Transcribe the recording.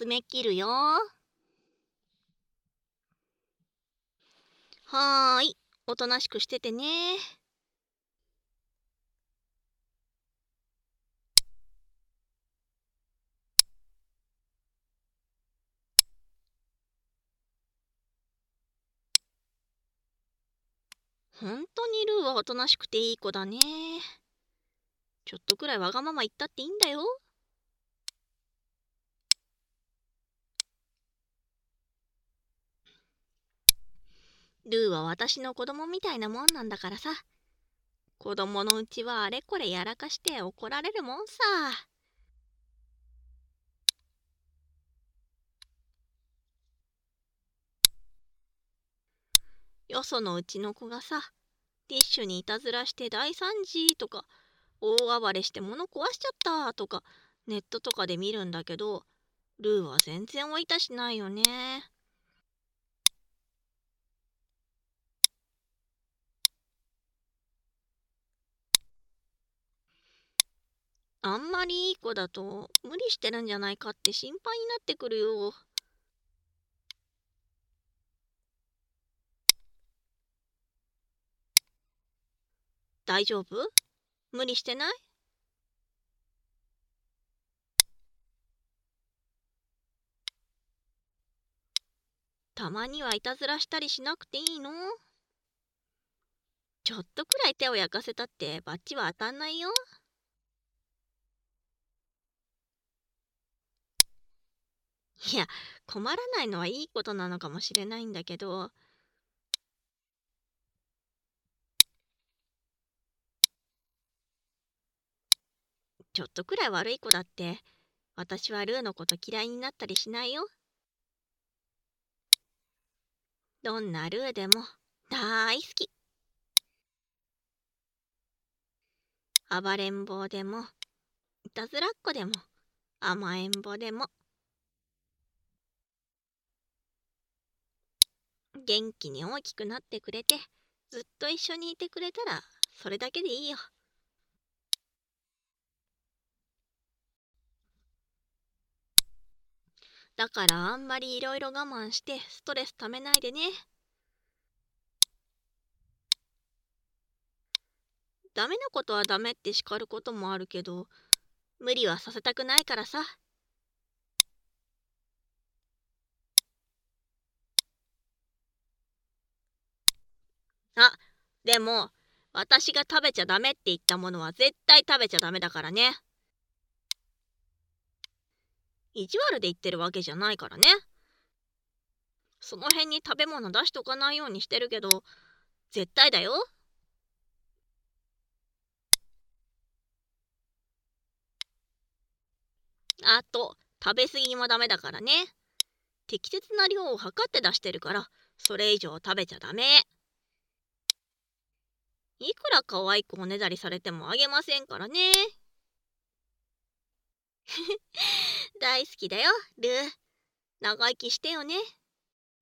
休めきるよ。はーい。おとなしくしててね。本当にルーはおとなしくていい子だね。ちょっとくらいわがまま言ったっていいんだよ。ルーは私の子供みたいなもんなんだからさ子供のうちはあれこれやらかして怒られるもんさよそのうちの子がさティッシュにいたずらして大惨事とか大暴れして物壊しちゃったとかネットとかで見るんだけどルーは全然追いたしないよね。あんまりいい子だと無理してるんじゃないかって心配になってくるよ。大丈夫？無理してない？たまにはいたずらしたりしなくていいの？ちょっとくらい手を焼かせたってバッチは当たんないよ。いや困らないのはいいことなのかもしれないんだけどちょっとくらい悪い子だって私はルーのこと嫌いになったりしないよ。どんなルーでも大好き。暴れん坊でもいたずらっ子でも甘えん坊でも元気に大きくなってくれてずっと一緒にいてくれたらそれだけでいいよ。だからあんまりいろいろ我慢してストレスためないでね。ダメなことはダメって叱ることもあるけど無理はさせたくないからさ。あでも私が食べちゃダメって言ったものは絶対食べちゃダメだからね。意地悪で言ってるわけじゃないからね。その辺に食べ物出しとかないようにしてるけど絶対だよ。あと食べ過ぎもダメだからね。適切な量を測って出してるからそれ以上食べちゃダメ。いくら可愛くおねだりされてもあげませんからね。大好きだよルー。長生きしてよね。